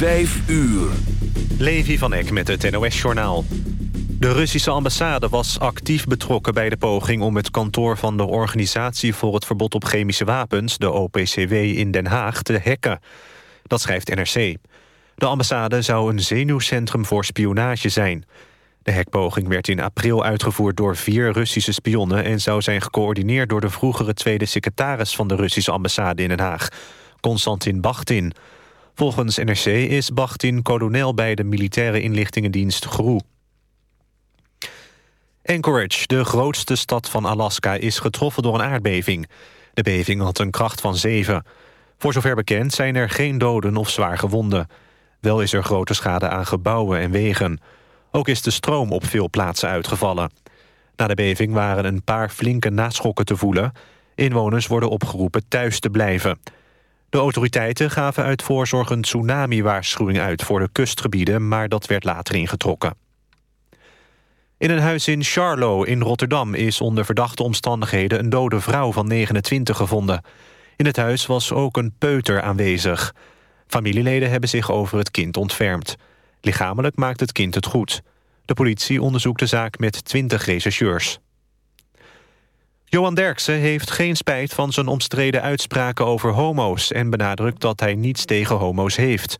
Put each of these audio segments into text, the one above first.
5 uur. Levi van Eck met het NOS-journaal. De Russische ambassade was actief betrokken bij de poging... om het kantoor van de Organisatie voor het Verbod op Chemische Wapens... de OPCW in Den Haag te hacken. Dat schrijft NRC. De ambassade zou een zenuwcentrum voor spionage zijn. De hackpoging werd in april uitgevoerd door vier Russische spionnen... en zou zijn gecoördineerd door de vroegere tweede secretaris... van de Russische ambassade in Den Haag, Konstantin Bachtin... Volgens NRC is Bachtin kolonel bij de militaire inlichtingendienst GRU. Anchorage, de grootste stad van Alaska, is getroffen door een aardbeving. De beving had een kracht van 7. Voor zover bekend zijn er geen doden of zwaar gewonden. Wel is er grote schade aan gebouwen en wegen. Ook is de stroom op veel plaatsen uitgevallen. Na de beving waren een paar flinke naschokken te voelen. Inwoners worden opgeroepen thuis te blijven. De autoriteiten gaven uit voorzorg een tsunami-waarschuwing uit... voor de kustgebieden, maar dat werd later ingetrokken. In een huis in Charlo in Rotterdam is onder verdachte omstandigheden... een dode vrouw van 29 gevonden. In het huis was ook een peuter aanwezig. Familieleden hebben zich over het kind ontfermd. Lichamelijk maakt het kind het goed. De politie onderzoekt de zaak met 20 rechercheurs. Johan Derksen heeft geen spijt van zijn omstreden uitspraken over homo's... en benadrukt dat hij niets tegen homo's heeft.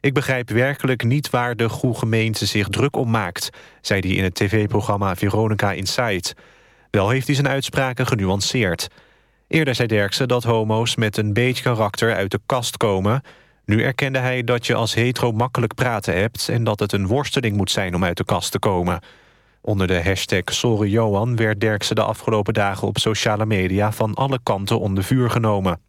Ik begrijp werkelijk niet waar de goede gemeente zich druk om maakt... zei hij in het tv-programma Veronica Inside. Wel heeft hij zijn uitspraken genuanceerd. Eerder zei Derksen dat homo's met een beetje karakter uit de kast komen... Nu erkende hij dat je als hetero makkelijk praten hebt... en dat het een worsteling moet zijn om uit de kast te komen... Onder de hashtag Sorry Johan werd Derksen de afgelopen dagen op sociale media van alle kanten onder vuur genomen.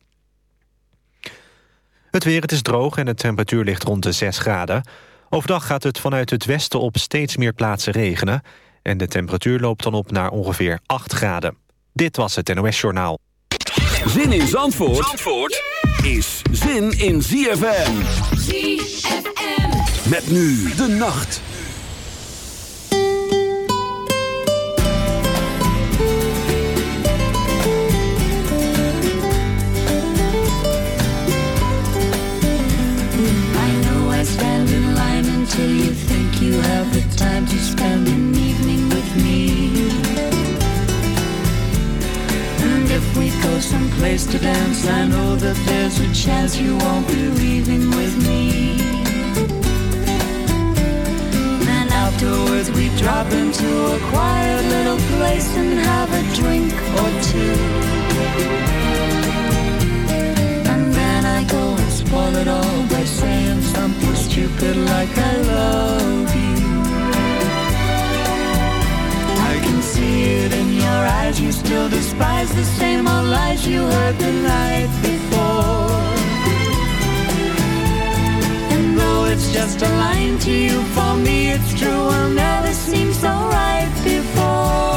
Het weer, het is droog en de temperatuur ligt rond de 6 graden. Overdag gaat het vanuit het westen op steeds meer plaatsen regenen... en de temperatuur loopt dan op naar ongeveer 8 graden. Dit was het NOS Journaal. Zin in Zandvoort, Zandvoort is zin in ZFM. ZFM. Met nu de nacht. Spend an evening with me. And if we go someplace to dance, I know that there's a chance you won't be leaving with me. And afterwards we drop into a quiet little place and have a drink or two. Spoil all by saying something stupid like I love you. I can see it in your eyes. You still despise the same old lies you heard the night before. And though it's just a line to you, for me it's true. I'll never seem so right before.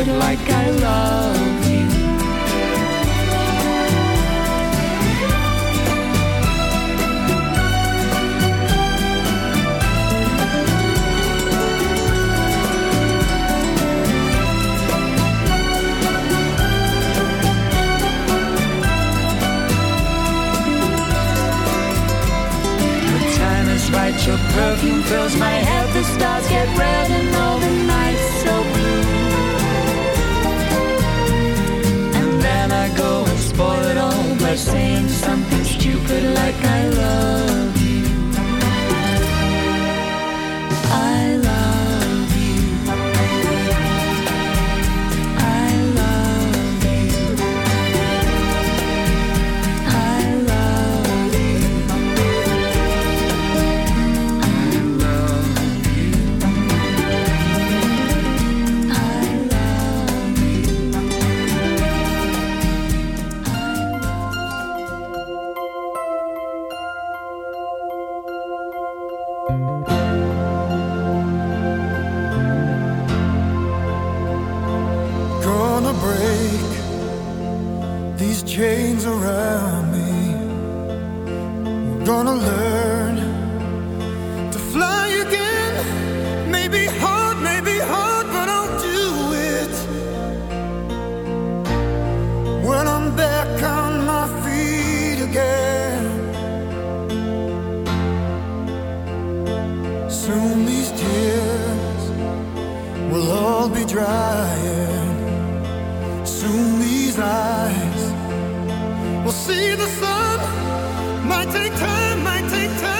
stupid like I love you. right, your perfume fills my head, the stars get red and all the nights saying something stupid like I love all be drying. soon these eyes will see the sun. Might take time, might take time.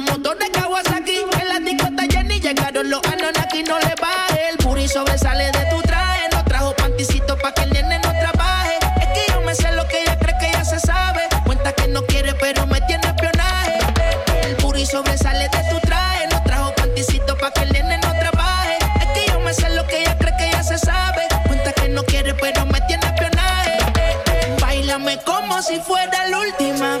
Los motores Kawasaki, en la discota Jenny llegaron los Anonaki, no le baje. El booty sobresale de tu traje, no trajo panticito pa' que el nene no trabaje. Es que yo me sé lo que ella cree que ya se sabe. Cuenta que no quiere, pero me tiene espionaje. El booty sobresale de tu traje, no trajo panticito pa' que el nene no trabaje. Es que yo me sé lo que ella cree que ya se sabe. Cuenta que no quiere, pero me tiene espionaje. Bailame como si fuera la última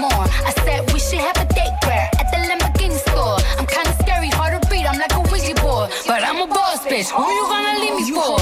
I said we should have a date where at the Lamborghini store. I'm kinda scary, hard to read. I'm like a Ouija board, but I'm a boss bitch. Who you gonna leave me for?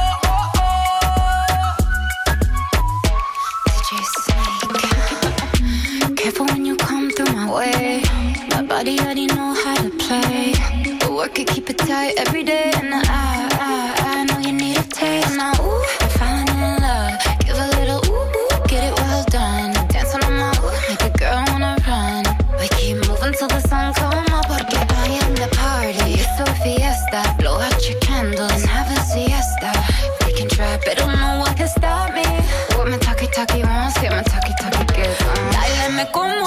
Careful when you come through my way. My body already know how to play. But work it, keep it tight every day. And I, I, I know you need a taste. Now,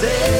say.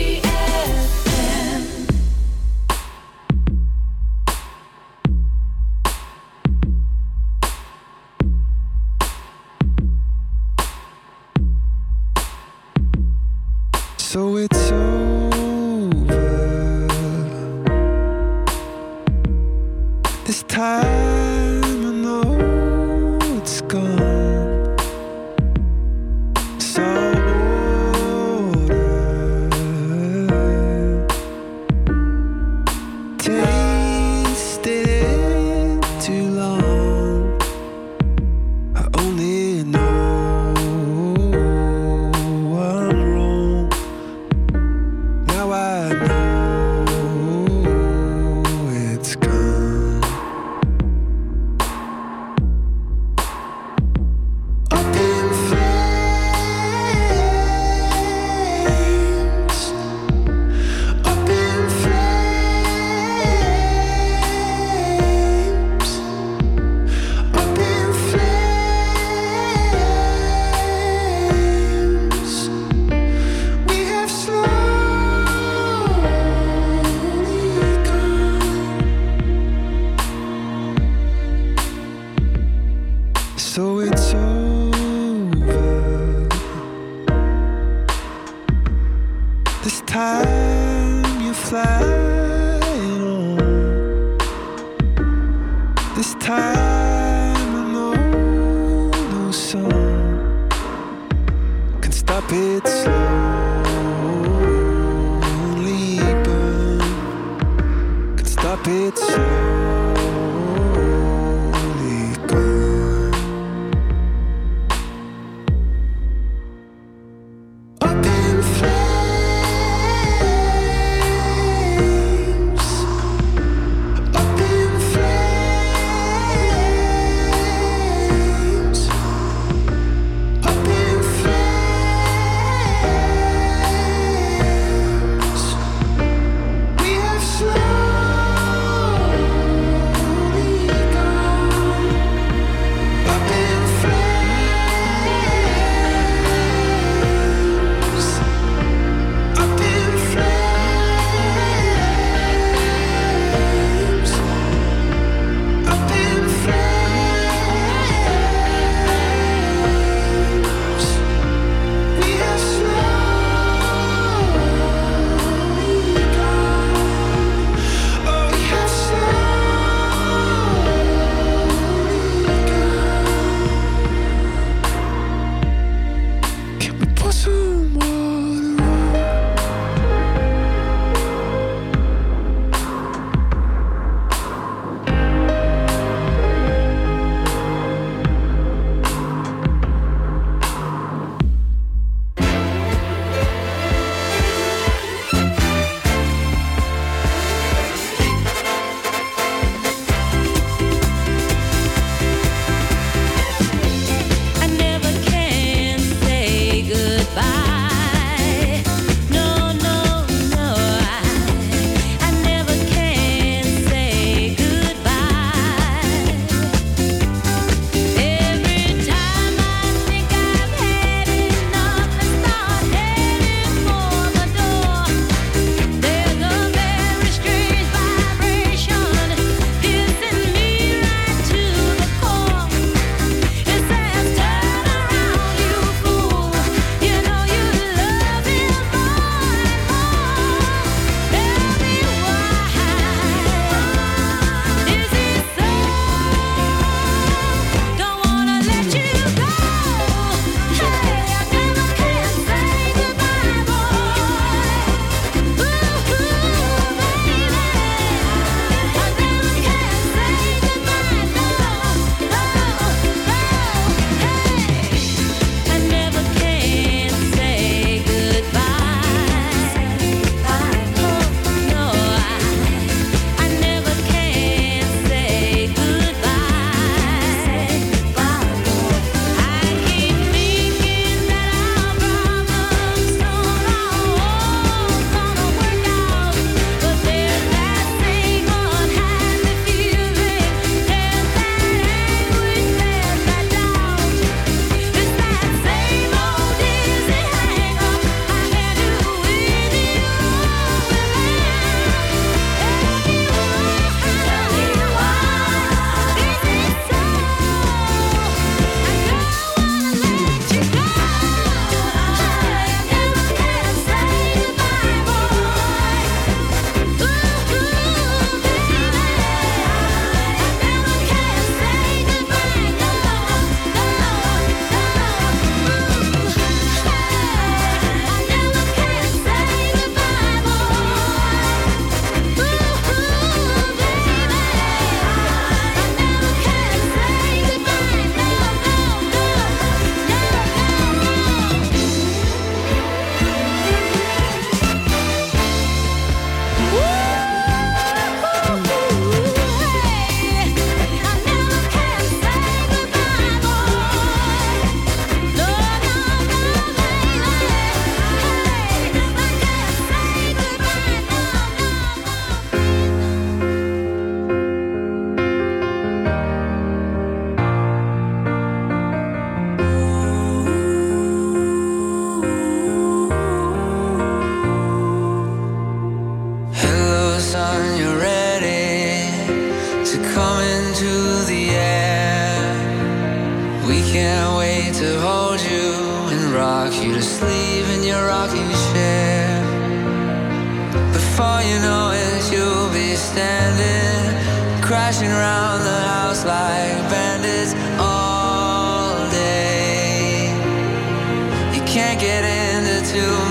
still